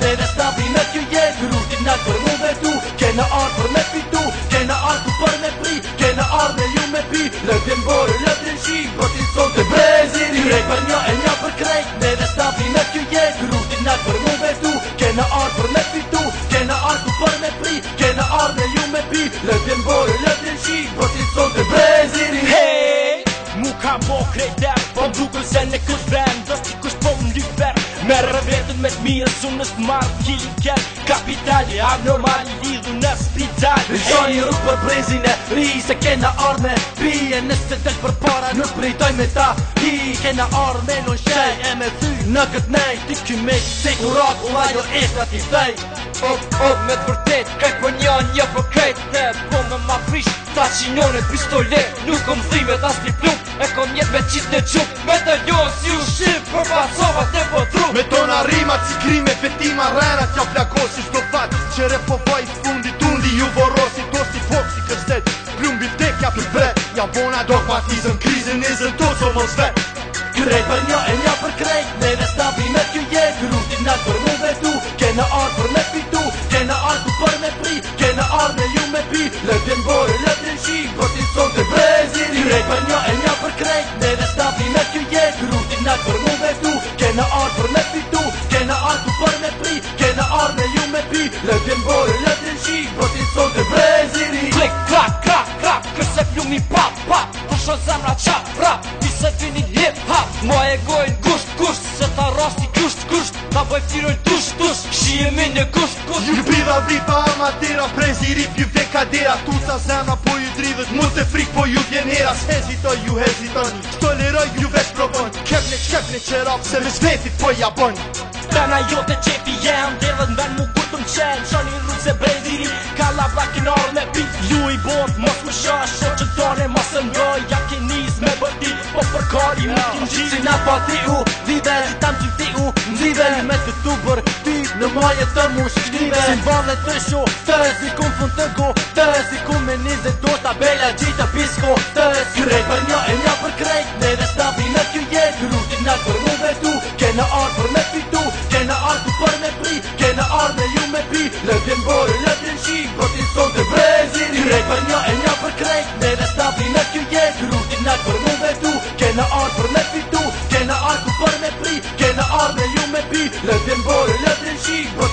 Ne dhe stabri me kjo jet, rutinat për mu vetu Kena ardh për me fitu, kena ardh për me pri Kena ardh me ju me pi, le tjenë borë, le tjenë shi Po t'i t'son të breziri Një për një e një për krejt, ne dhe stabri me kjo jet Rutinat për mu vetu, kena ardh për me fitu Kena ardh për me pri, kena ardh me ju me pi Le tjenë borë, le tjenë shi, po t'i t'son të breziri Hej, mu ka më krejter, po më duke se në këtë vrem Do s'i kështë po më Merë vetën me të mirë Su nësë të marë Kili kërë kapitali Abnormal më I lidhu në spital Në shoni rrugë për brezin e Ri se kena orë me Pi e nësë të tëllë për para Nuk pritoj me ta Pi kena orë me Në shenë e me thy Në këtë nej Ti kjë me Se ku rakë U lajo e sa ti thej Op, op Me të vërtet Kaj për po një një për po kajt po me ma frish Ta që njën e pistolet Nuk om thime Ta sli E kom jet me qit në qum, me të na rimat Krime petima rana Ja flakosi shdo fat Qere po faj fundi tundi Ju vorosi to si pop si kështet Plum biftek ja për bret Ja bona dogmatizm Krizin izën to so mos vet Krejt për një e një për krejt Ne dhe stabi me kjo je Grutin në të për me vetu Kena arë për me pitu Kena arë për me pri Kena arë me me pi Lëtjen bore, lëtjen shi Për ti son të breziri Krejt për një e një për krejt stabi me kjo je Grutin në të për me vetu Kena arë Lepjen bore, lepjen qi, po ti sot e brezini Klik, krak, krak, krak, kërse plumi pap, pap Kusho po zemra qap, rap, i se t'vini hip hop Moj e gojnë gusht, gusht, se ta rasti kusht, kusht Ta bëj firoj tush, tush, kshi e min një gusht, gusht Ju bida vipa amatera, prezi rip, ju vje Tu sa zemra po ju drivet, mu të frik po ju vjen heras Hezitoj, ju hezitoni, shto liroj, ju vesh probon Kepni, kepni, qerap, se me shmetit po ja Ta na jo qefi jem Dhe dhe nben mu kur të më qenë Qo një rrugë se brezili Ka la blakin orë me pit Ju i botë mos më shash Qo që tone mos më ndoj Ja ke njës me bëti Po për kari mu t'in Si na pa t'i u Dhive si tam që t'i u Dhive me të tu për ty Në maje të mu shkive Si më vërë të shu Të e si ku fund të go Të e si ku me njës dhe do Tabela gjitha pisko Të e si krej për një e një për krej Në dhe stabi në kjo jetë Rutin në për mu vetu Kena orë për me fi Lëtë jenë borë, lëtë jenë shikë Po t'i sotë të breziri Kërrejt për një e një për krejt Në restabri në kjo jesë Kërru t'i nëtë për muve tu Kena arë për me fitu Kena arë ku për me pri Kena arë me ju me pi Lëtë jenë borë, lëtë jenë shikë po